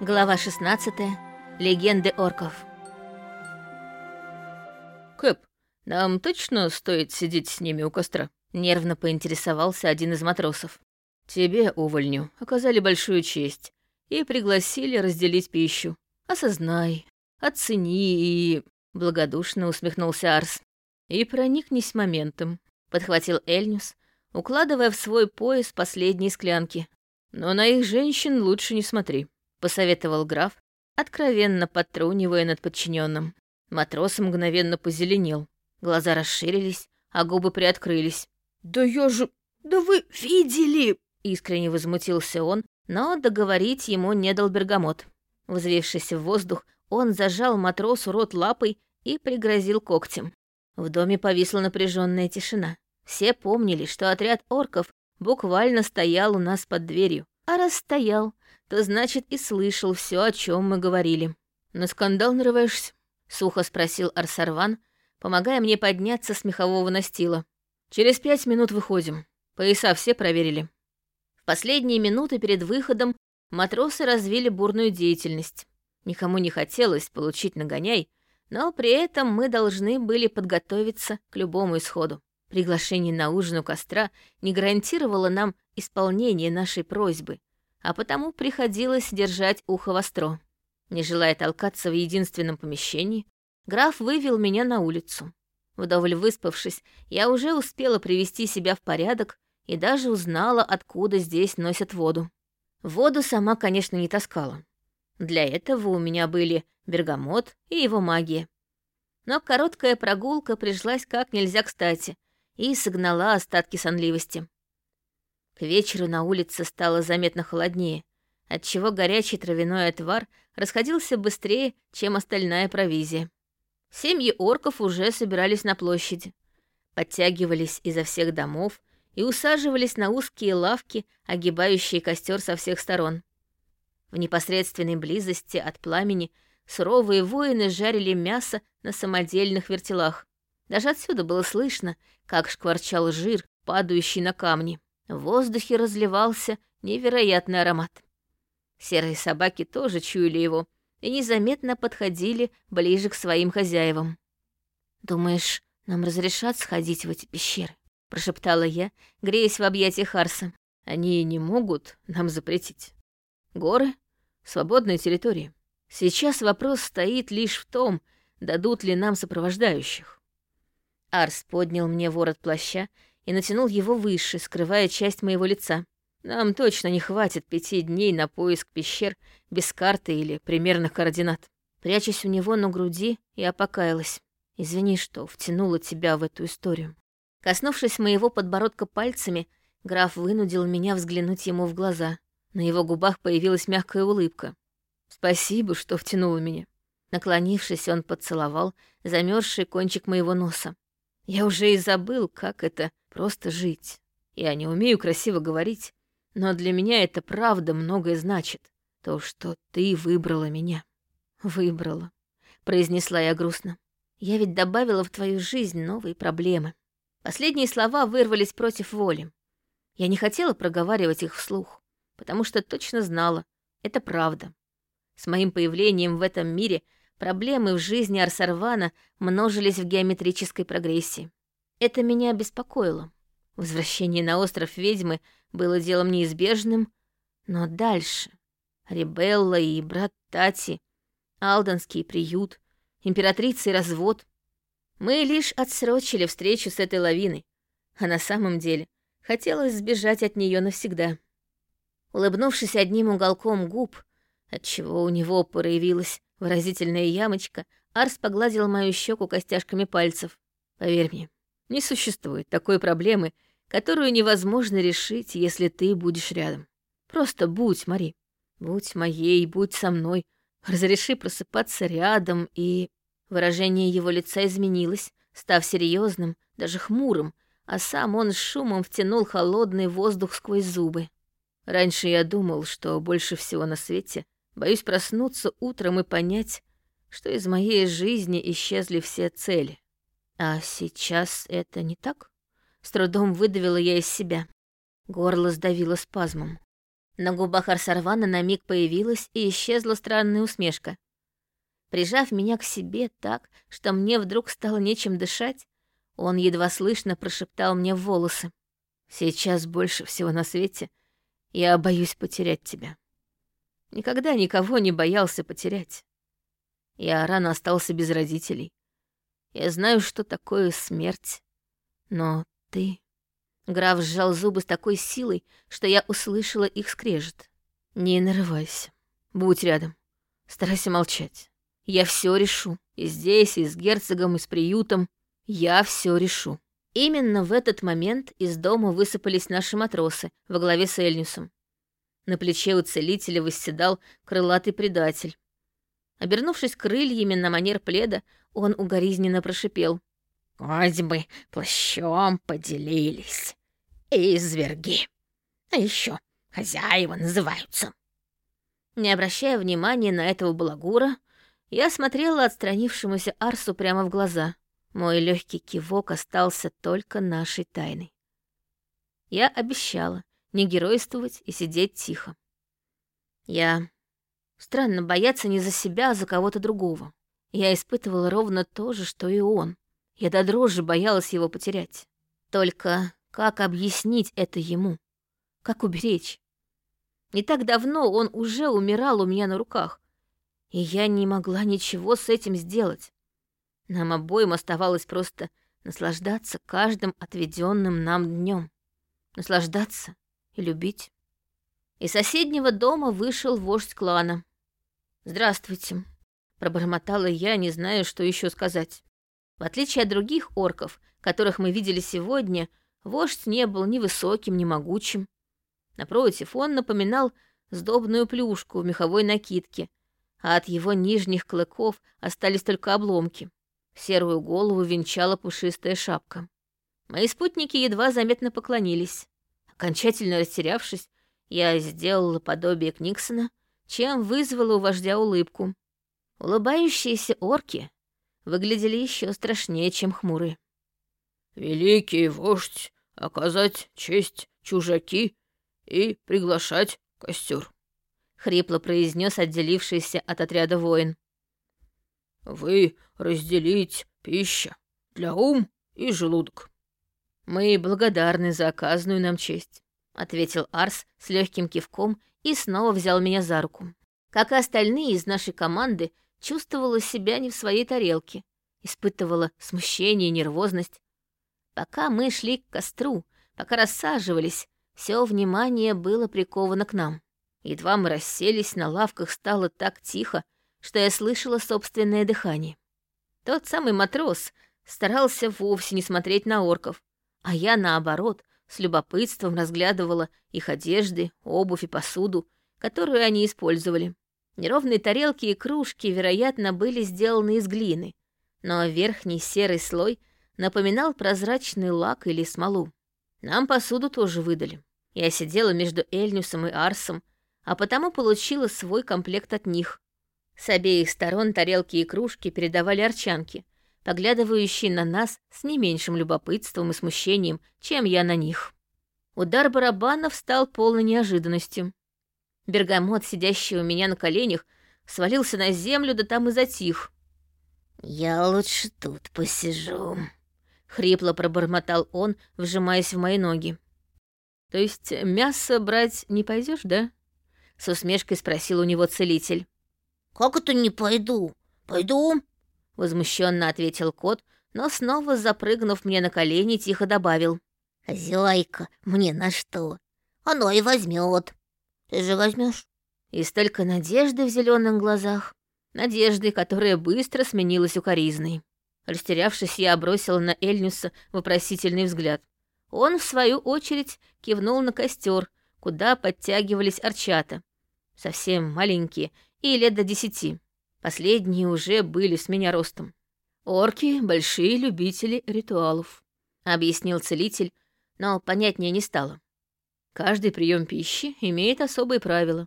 Глава 16. Легенды орков. «Кэп, нам точно стоит сидеть с ними у костра?» — нервно поинтересовался один из матросов. «Тебе, увольню, оказали большую честь и пригласили разделить пищу. Осознай, оцени и...» — благодушно усмехнулся Арс. «И проникнись моментом», — подхватил Эльнюс, укладывая в свой пояс последние склянки. «Но на их женщин лучше не смотри». — посоветовал граф, откровенно подтрунивая над подчиненным. Матрос мгновенно позеленел. Глаза расширились, а губы приоткрылись. «Да я же... Да вы видели!» Искренне возмутился он, но договорить ему не дал бергамот. Взвившись в воздух, он зажал матросу рот лапой и пригрозил когтем. В доме повисла напряженная тишина. Все помнили, что отряд орков буквально стоял у нас под дверью. А раз стоял, то значит и слышал все, о чем мы говорили. На скандал нарываешься? Сухо спросил Арсарван, помогая мне подняться с мехового настила. Через пять минут выходим. Пояса все проверили. В последние минуты перед выходом матросы развили бурную деятельность. Никому не хотелось получить нагоняй, но при этом мы должны были подготовиться к любому исходу. Приглашение на ужин у костра не гарантировало нам исполнение нашей просьбы, а потому приходилось держать ухо востро. Не желая толкаться в единственном помещении, граф вывел меня на улицу. Вдоволь выспавшись, я уже успела привести себя в порядок и даже узнала, откуда здесь носят воду. Воду сама, конечно, не таскала. Для этого у меня были бергамот и его магия. Но короткая прогулка пришлась как нельзя кстати и согнала остатки сонливости. К вечеру на улице стало заметно холоднее, отчего горячий травяной отвар расходился быстрее, чем остальная провизия. Семьи орков уже собирались на площади, подтягивались изо всех домов и усаживались на узкие лавки, огибающие костер со всех сторон. В непосредственной близости от пламени суровые воины жарили мясо на самодельных вертелах. Даже отсюда было слышно, как шкварчал жир, падающий на камни. В воздухе разливался невероятный аромат. Серые собаки тоже чуяли его и незаметно подходили ближе к своим хозяевам. «Думаешь, нам разрешат сходить в эти пещеры?» — прошептала я, греясь в объятиях Харса. «Они не могут нам запретить. Горы — свободная территория. Сейчас вопрос стоит лишь в том, дадут ли нам сопровождающих». Арс поднял мне ворот плаща и натянул его выше, скрывая часть моего лица. Нам точно не хватит пяти дней на поиск пещер без карты или примерных координат. Прячась у него на груди, я покаялась. Извини, что втянула тебя в эту историю. Коснувшись моего подбородка пальцами, граф вынудил меня взглянуть ему в глаза. На его губах появилась мягкая улыбка. «Спасибо, что втянула меня». Наклонившись, он поцеловал замерзший кончик моего носа. Я уже и забыл, как это просто жить. Я не умею красиво говорить, но для меня это правда многое значит. То, что ты выбрала меня. Выбрала, произнесла я грустно. Я ведь добавила в твою жизнь новые проблемы. Последние слова вырвались против воли. Я не хотела проговаривать их вслух, потому что точно знала, это правда. С моим появлением в этом мире — Проблемы в жизни Арсарвана множились в геометрической прогрессии. Это меня беспокоило. Возвращение на остров ведьмы было делом неизбежным, но дальше... Ребелла и брат Тати, Алданский приют, императрица и развод. Мы лишь отсрочили встречу с этой лавиной, а на самом деле хотелось сбежать от нее навсегда. Улыбнувшись одним уголком губ, отчего у него проявилась Выразительная ямочка, Арс погладил мою щеку костяшками пальцев. Поверь мне, не существует такой проблемы, которую невозможно решить, если ты будешь рядом. Просто будь, Мари. Будь моей, будь со мной. Разреши просыпаться рядом и... Выражение его лица изменилось, став серьезным, даже хмурым, а сам он с шумом втянул холодный воздух сквозь зубы. Раньше я думал, что больше всего на свете Боюсь проснуться утром и понять, что из моей жизни исчезли все цели. А сейчас это не так? С трудом выдавила я из себя. Горло сдавило спазмом. На губах Арсарвана на миг появилась и исчезла странная усмешка. Прижав меня к себе так, что мне вдруг стало нечем дышать, он едва слышно прошептал мне в волосы. «Сейчас больше всего на свете я боюсь потерять тебя. Никогда никого не боялся потерять. Я рано остался без родителей. Я знаю, что такое смерть. Но ты...» Граф сжал зубы с такой силой, что я услышала их скрежет. «Не нарывайся. Будь рядом. Старайся молчать. Я все решу. И здесь, и с герцогом, и с приютом. Я все решу». Именно в этот момент из дома высыпались наши матросы во главе с Эльнюсом. На плече у целителя восседал крылатый предатель. Обернувшись крыльями на манер пледа, он угоризненно прошипел. «Хоть бы плащом поделились и изверги. А еще хозяева называются. Не обращая внимания на этого балагура, я смотрела отстранившемуся Арсу прямо в глаза. Мой легкий кивок остался только нашей тайной. Я обещала не геройствовать и сидеть тихо. Я... Странно бояться не за себя, а за кого-то другого. Я испытывала ровно то же, что и он. Я до дрожи боялась его потерять. Только как объяснить это ему? Как уберечь? Не так давно он уже умирал у меня на руках, и я не могла ничего с этим сделать. Нам обоим оставалось просто наслаждаться каждым отведенным нам днем, наслаждаться и любить. Из соседнего дома вышел вождь клана. «Здравствуйте», — пробормотала я, не зная, что еще сказать. В отличие от других орков, которых мы видели сегодня, Вождь не был ни высоким, ни могучим. Напротив, он напоминал сдобную плюшку в меховой накидке, а от его нижних клыков остались только обломки. Серую голову венчала пушистая шапка. Мои спутники едва заметно поклонились. Окончательно растерявшись, я сделала подобие Книксона, чем вызвала у вождя улыбку. Улыбающиеся орки выглядели еще страшнее, чем хмурые. «Великий вождь, оказать честь чужаки и приглашать костер», — хрипло произнес отделившийся от отряда воин. «Вы разделить пища для ум и желудок». «Мы благодарны за оказанную нам честь», — ответил Арс с легким кивком и снова взял меня за руку. Как и остальные из нашей команды, чувствовала себя не в своей тарелке, испытывала смущение и нервозность, Пока мы шли к костру, пока рассаживались, все внимание было приковано к нам. Едва мы расселись, на лавках стало так тихо, что я слышала собственное дыхание. Тот самый матрос старался вовсе не смотреть на орков, а я, наоборот, с любопытством разглядывала их одежды, обувь и посуду, которую они использовали. Неровные тарелки и кружки, вероятно, были сделаны из глины, но верхний серый слой напоминал прозрачный лак или смолу. Нам посуду тоже выдали. Я сидела между Эльнюсом и Арсом, а потому получила свой комплект от них. С обеих сторон тарелки и кружки передавали арчанки, поглядывающие на нас с не меньшим любопытством и смущением, чем я на них. Удар барабанов стал полной неожиданностью. Бергамот, сидящий у меня на коленях, свалился на землю, да там и затих. «Я лучше тут посижу», Хрипло пробормотал он, вжимаясь в мои ноги. «То есть мясо брать не пойдешь, да?» С усмешкой спросил у него целитель. «Как это не пойду? Пойду?» Возмущенно ответил кот, но снова запрыгнув мне на колени, тихо добавил. «Хозяйка, мне на что? Оно и возьмет. Ты же возьмешь? И столько надежды в зеленых глазах. Надежды, которая быстро сменилась укоризной. Растерявшись, я бросила на Эльнюса вопросительный взгляд. Он, в свою очередь, кивнул на костер, куда подтягивались арчата. Совсем маленькие и лет до десяти. Последние уже были с меня ростом. «Орки — большие любители ритуалов», — объяснил целитель, но понятнее не стало. Каждый прием пищи имеет особые правила.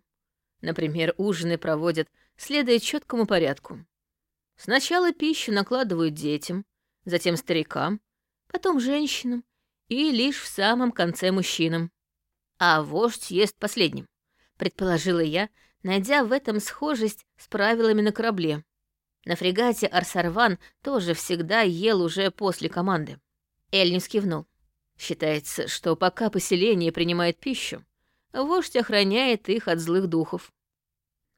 Например, ужины проводят, следуя четкому порядку. Сначала пищу накладывают детям, затем старикам, потом женщинам и лишь в самом конце мужчинам. А вождь ест последним. предположила я, найдя в этом схожесть с правилами на корабле. На фрегате Арсарван тоже всегда ел уже после команды. Эльнис кивнул. Считается, что пока поселение принимает пищу, вождь охраняет их от злых духов.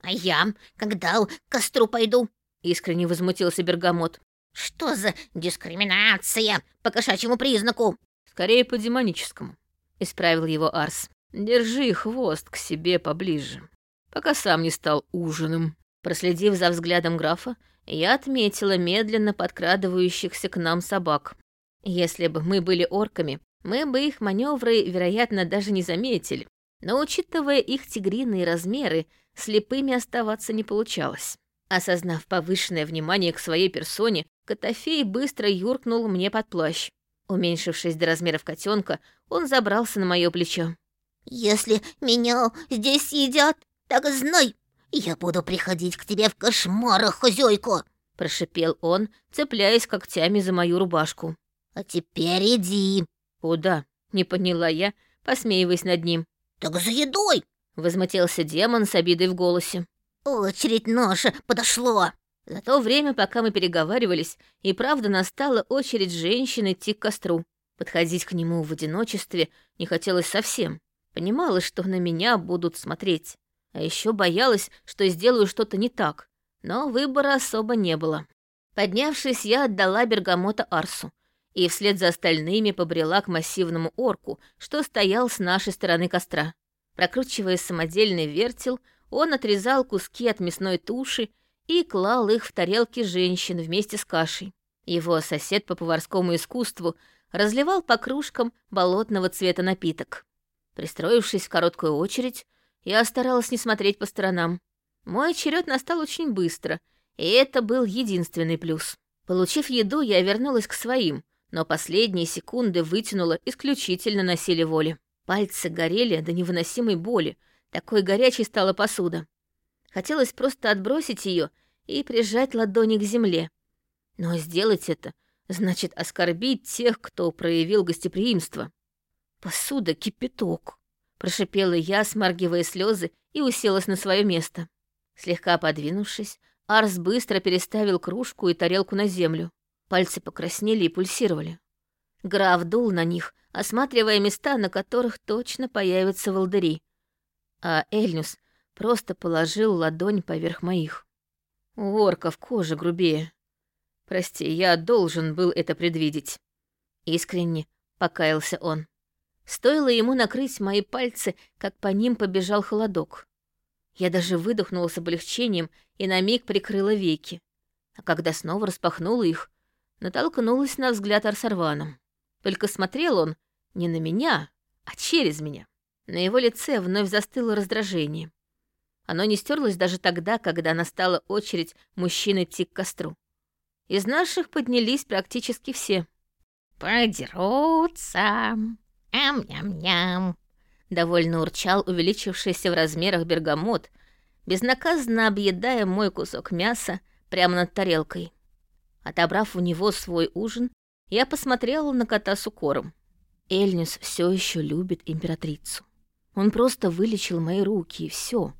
«А я, когда к костру пойду?» — искренне возмутился Бергамот. «Что за дискриминация по кошачьему признаку?» «Скорее по демоническому», — исправил его Арс. «Держи хвост к себе поближе, пока сам не стал ужином». Проследив за взглядом графа, я отметила медленно подкрадывающихся к нам собак. Если бы мы были орками, мы бы их маневры, вероятно, даже не заметили. Но учитывая их тигриные размеры, слепыми оставаться не получалось. Осознав повышенное внимание к своей персоне, Котофей быстро юркнул мне под плащ. Уменьшившись до размеров котенка, он забрался на мое плечо. «Если меня здесь едят, так знай, я буду приходить к тебе в кошмарах, хозяйка!» Прошипел он, цепляясь когтями за мою рубашку. «А теперь иди!» «Куда?» — не поняла я, посмеиваясь над ним. «Так за едой!» — возмутился демон с обидой в голосе. «Очередь наша подошла!» За то время, пока мы переговаривались, и правда настала очередь женщин идти к костру. Подходить к нему в одиночестве не хотелось совсем. Понимала, что на меня будут смотреть. А еще боялась, что сделаю что-то не так. Но выбора особо не было. Поднявшись, я отдала бергамота Арсу и вслед за остальными побрела к массивному орку, что стоял с нашей стороны костра. Прокручивая самодельный вертел, он отрезал куски от мясной туши и клал их в тарелки женщин вместе с кашей. Его сосед по поварскому искусству разливал по кружкам болотного цвета напиток. Пристроившись в короткую очередь, я старалась не смотреть по сторонам. Мой черед настал очень быстро, и это был единственный плюс. Получив еду, я вернулась к своим, но последние секунды вытянула исключительно на силе воли. Пальцы горели до невыносимой боли, такой горячей стала посуда. Хотелось просто отбросить ее и прижать ладони к земле. Но сделать это значит оскорбить тех, кто проявил гостеприимство. «Посуда — кипяток», — прошипела я, смаргивая слезы, и уселась на свое место. Слегка подвинувшись, Арс быстро переставил кружку и тарелку на землю. Пальцы покраснели и пульсировали. Граф дул на них, осматривая места, на которых точно появятся волдыри. А Эльнюс просто положил ладонь поверх моих. У орков кожа грубее. Прости, я должен был это предвидеть. Искренне покаялся он. Стоило ему накрыть мои пальцы, как по ним побежал холодок. Я даже выдохнула с облегчением и на миг прикрыла веки. А когда снова распахнула их, натолкнулась на взгляд Арсарваном. Только смотрел он не на меня, а через меня. На его лице вновь застыло раздражение. Оно не стерлось даже тогда, когда настала очередь мужчин идти к костру. Из наших поднялись практически все. «Подерутся! Ам-ням-ням!» Довольно урчал увеличившийся в размерах бергамот, безнаказанно объедая мой кусок мяса прямо над тарелкой. Отобрав у него свой ужин, я посмотрела на кота с укором. Эльнис все еще любит императрицу. Он просто вылечил мои руки, и все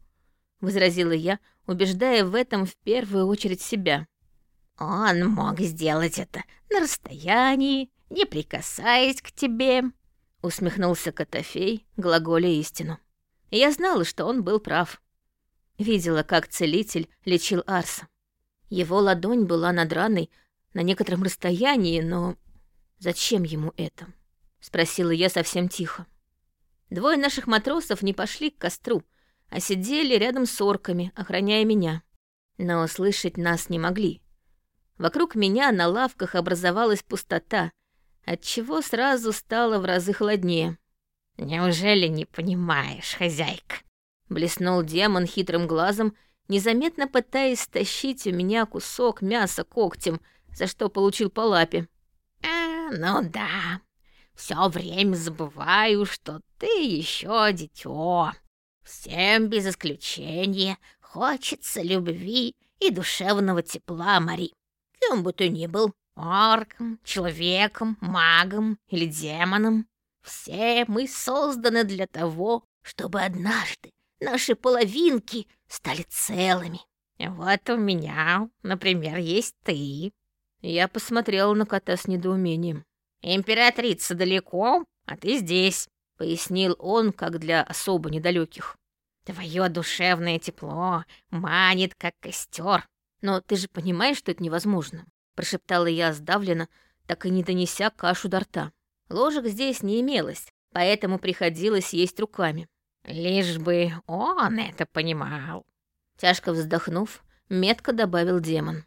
возразила я, убеждая в этом в первую очередь себя. Он мог сделать это на расстоянии, не прикасаясь к тебе, усмехнулся Котофей, глаголя истину. Я знала, что он был прав. Видела, как целитель лечил Арса. Его ладонь была над раной на некотором расстоянии, но зачем ему это? Спросила я совсем тихо. Двое наших матросов не пошли к костру, а сидели рядом с орками, охраняя меня. Но слышать нас не могли. Вокруг меня на лавках образовалась пустота, отчего сразу стало в разы холоднее. «Неужели не понимаешь, хозяйка?» Блеснул демон хитрым глазом, незаметно пытаясь стащить у меня кусок мяса когтем, за что получил по лапе. «А, ну да, все время забываю, что ты еще дитё. Всем без исключения хочется любви и душевного тепла, Мари. Кем бы ты ни был, орком, человеком, магом или демоном, все мы созданы для того, чтобы однажды наши половинки стали целыми. Вот у меня, например, есть ты. Я посмотрела на кота с недоумением. Императрица далеко, а ты здесь, пояснил он, как для особо недалеких. Твое душевное тепло манит, как костер. Но ты же понимаешь, что это невозможно, прошептала я сдавленно, так и не донеся кашу до рта. Ложек здесь не имелось, поэтому приходилось есть руками. Лишь бы он это понимал. Тяжко вздохнув, метко добавил демон.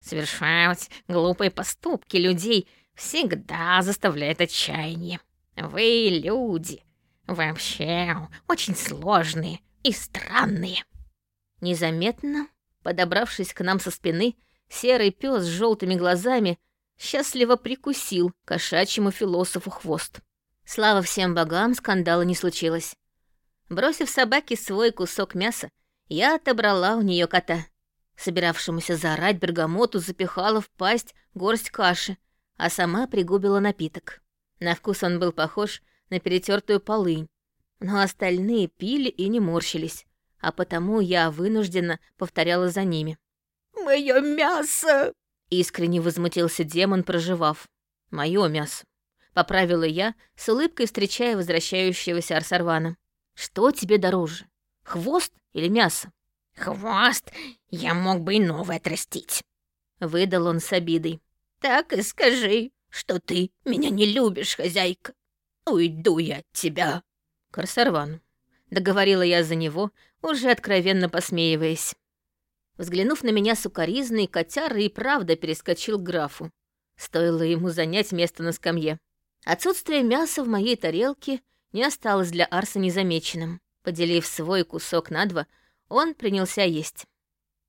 Совершать глупые поступки людей всегда заставляет отчаяние. Вы, люди, вообще очень сложные и странные. Незаметно, подобравшись к нам со спины, серый пес с желтыми глазами счастливо прикусил кошачьему философу хвост. Слава всем богам, скандала не случилось. Бросив собаке свой кусок мяса, я отобрала у нее кота. Собиравшемуся заорать бергамоту запихала в пасть горсть каши, а сама пригубила напиток. На вкус он был похож на перетертую полынь, но остальные пили и не морщились, а потому я вынуждена повторяла за ними. «Моё мясо!» — искренне возмутился демон, проживав. «Моё мясо!» — поправила я, с улыбкой встречая возвращающегося Арсарвана. «Что тебе дороже, хвост или мясо?» «Хвост я мог бы и новый отрастить», — выдал он с обидой. «Так и скажи, что ты меня не любишь, хозяйка. Уйду я от тебя». «Корсарван», — договорила я за него, уже откровенно посмеиваясь. Взглянув на меня сукоризный, котяра и правда перескочил к графу. Стоило ему занять место на скамье. Отсутствие мяса в моей тарелке не осталось для Арса незамеченным. Поделив свой кусок на два, он принялся есть.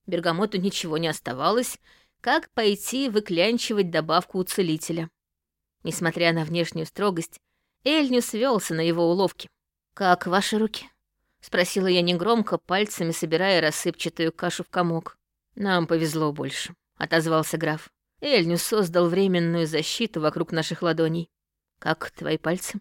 Бергамоту ничего не оставалось, как пойти выклянчивать добавку у целителя. Несмотря на внешнюю строгость, Эльню свелся на его уловки. «Как ваши руки?» — спросила я негромко, пальцами собирая рассыпчатую кашу в комок. «Нам повезло больше», — отозвался граф. Эльню создал временную защиту вокруг наших ладоней. «Как твои пальцы?»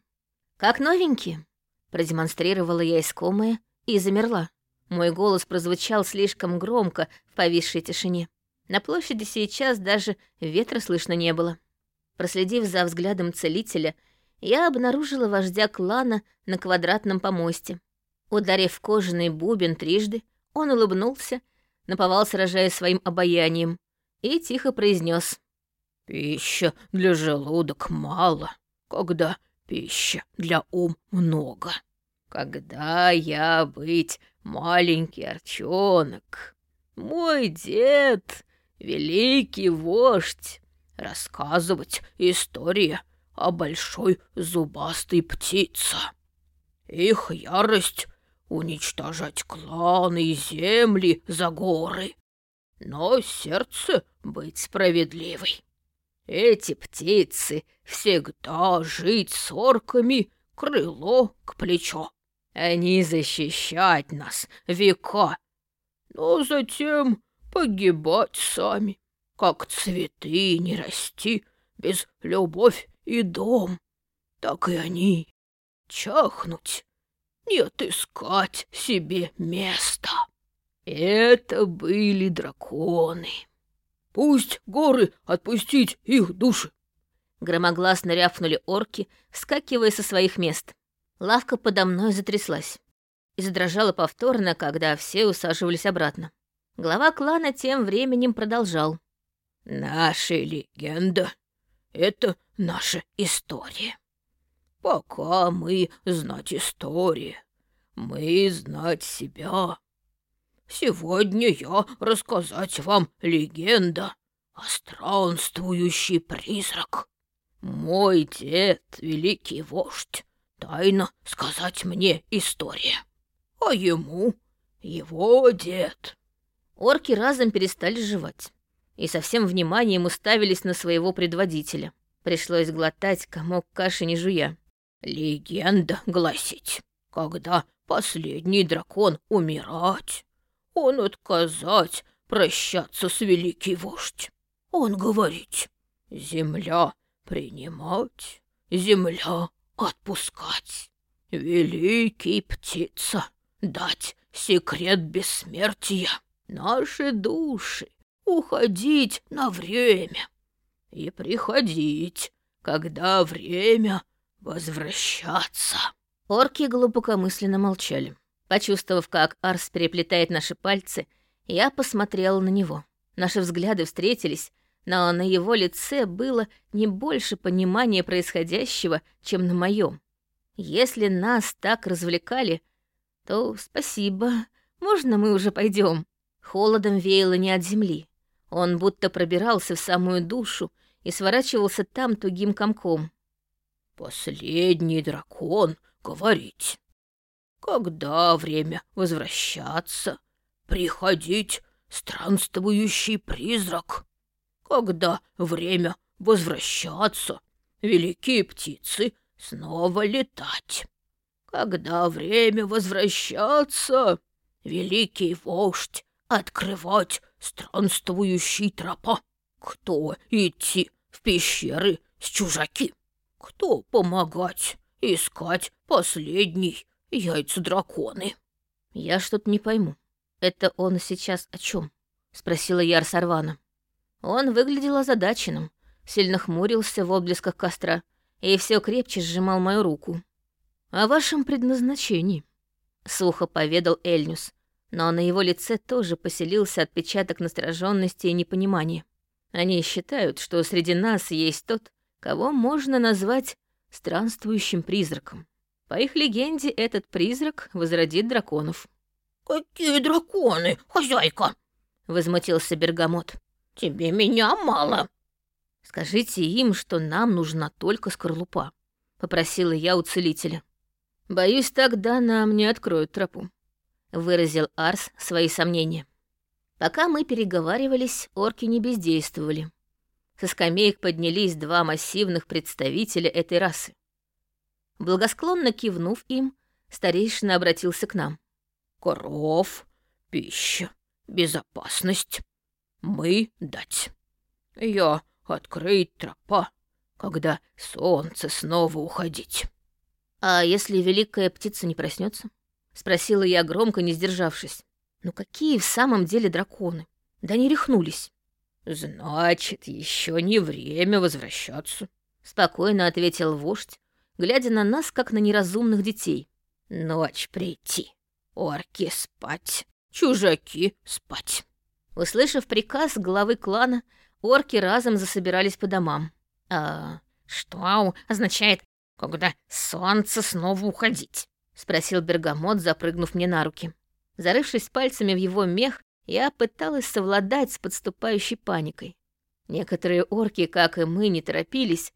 «Как новенькие», — продемонстрировала я искомое и замерла. Мой голос прозвучал слишком громко в повисшей тишине. На площади сейчас даже ветра слышно не было. Проследив за взглядом целителя, я обнаружила вождя клана на квадратном помосте. Ударив кожаный бубен трижды, он улыбнулся, наповал, сражаясь своим обаянием, и тихо произнес: «Пища для желудок мало, когда пища для ум много. Когда я быть маленький арчонок. Мой дед, великий вождь, рассказывать история о большой зубастой птице. Их ярость — уничтожать кланы и земли за горы, но сердце быть справедливой. Эти птицы всегда жить с орками крыло к плечу. Они защищать нас века, но затем погибать сами, как цветы не расти без любовь и дом, так и они чахнуть, не отыскать себе места. Это были драконы. Пусть горы отпустить их души. Громогласно рявкнули орки, вскакивая со своих мест. Лавка подо мной затряслась и задрожала повторно, когда все усаживались обратно. Глава клана тем временем продолжал. «Наша легенда — это наша история. Пока мы знать историю, мы знать себя. Сегодня я рассказать вам легенда о странствующий призрак. Мой дед, великий вождь, тайно сказать мне история. А ему его дед. Орки разом перестали жевать и со всем вниманием уставились на своего предводителя. Пришлось глотать комок каши не жуя. Легенда гласить, когда последний дракон умирать, он отказать прощаться с великий вождь. Он говорить, земля принимать, земля отпускать. Великий птица дать секрет бессмертия, наши души, уходить на время и приходить, когда время возвращаться». Орки глубокомысленно молчали. Почувствовав, как Арс переплетает наши пальцы, я посмотрела на него. Наши взгляды встретились, но на его лице было не больше понимания происходящего, чем на моем. Если нас так развлекали, то спасибо, можно мы уже пойдем. Холодом веяло не от земли. Он будто пробирался в самую душу и сворачивался там тугим комком. «Последний дракон говорить. Когда время возвращаться, приходить странствующий призрак? Когда время возвращаться, великие птицы снова летать? Когда время возвращаться, великий вождь открывать странствующий тропа? Кто идти в пещеры с чужаки? Кто помогать искать последний яйца драконы? Я что-то не пойму. «Это он сейчас о чем? спросила я Арсарвана. Он выглядел озадаченным, сильно хмурился в отблесках костра и все крепче сжимал мою руку. «О вашем предназначении», — сухо поведал Эльнюс, но на его лице тоже поселился отпечаток настороженности и непонимания. Они считают, что среди нас есть тот, кого можно назвать странствующим призраком. По их легенде, этот призрак возродит драконов. «Какие драконы, хозяйка?» — возмутился Бергамот. «Тебе меня мало». «Скажите им, что нам нужна только скорлупа», — попросила я у целителя. «Боюсь, тогда нам не откроют тропу», — выразил Арс свои сомнения. Пока мы переговаривались, орки не бездействовали. Со скамеек поднялись два массивных представителя этой расы. Благосклонно кивнув им, старейшина обратился к нам коров, пища, безопасность. Мы дать. Я открыть тропа, когда солнце снова уходить. А если великая птица не проснется? Спросила я громко, не сдержавшись. Ну какие в самом деле драконы? Да не рехнулись. Значит, еще не время возвращаться. Спокойно ответил вождь, глядя на нас, как на неразумных детей. Ночь прийти. Орки спать, чужаки спать. Услышав приказ главы клана, орки разом засобирались по домам. «А что означает, когда солнце снова уходить?» — спросил Бергамот, запрыгнув мне на руки. Зарывшись пальцами в его мех, я пыталась совладать с подступающей паникой. Некоторые орки, как и мы, не торопились,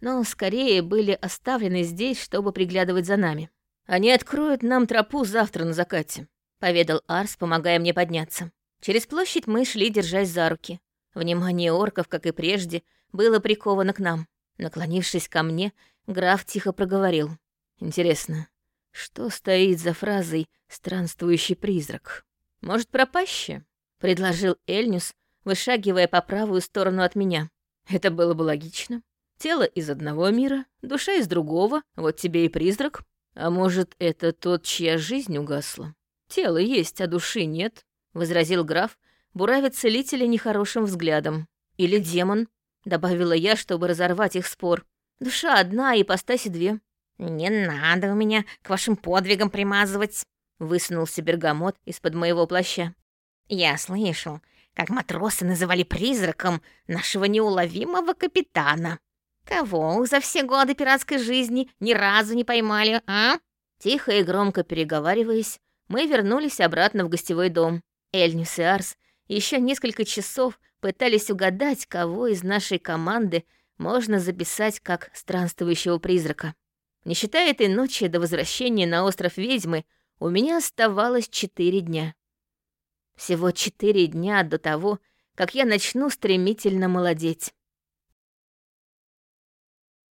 но скорее были оставлены здесь, чтобы приглядывать за нами. «Они откроют нам тропу завтра на закате», — поведал Арс, помогая мне подняться. Через площадь мы шли, держась за руки. Внимание орков, как и прежде, было приковано к нам. Наклонившись ко мне, граф тихо проговорил. «Интересно, что стоит за фразой «странствующий призрак»?» «Может, пропаще?» — предложил Эльнюс, вышагивая по правую сторону от меня. Это было бы логично. Тело из одного мира, душа из другого, вот тебе и призрак. «А может, это тот, чья жизнь угасла? Тело есть, а души нет», — возразил граф, буравя целителя нехорошим взглядом. «Или демон», — добавила я, чтобы разорвать их спор. «Душа одна, и ипостаси две». «Не надо у меня к вашим подвигам примазывать», — высунулся бергамот из-под моего плаща. «Я слышал, как матросы называли призраком нашего неуловимого капитана. Кого за все годы пиратской жизни ни разу не поймали, а?» Тихо и громко переговариваясь, мы вернулись обратно в гостевой дом. Эльнюс и Арс еще несколько часов пытались угадать, кого из нашей команды можно записать как странствующего призрака. Не считая этой ночи до возвращения на остров ведьмы, у меня оставалось четыре дня. Всего четыре дня до того, как я начну стремительно молодеть.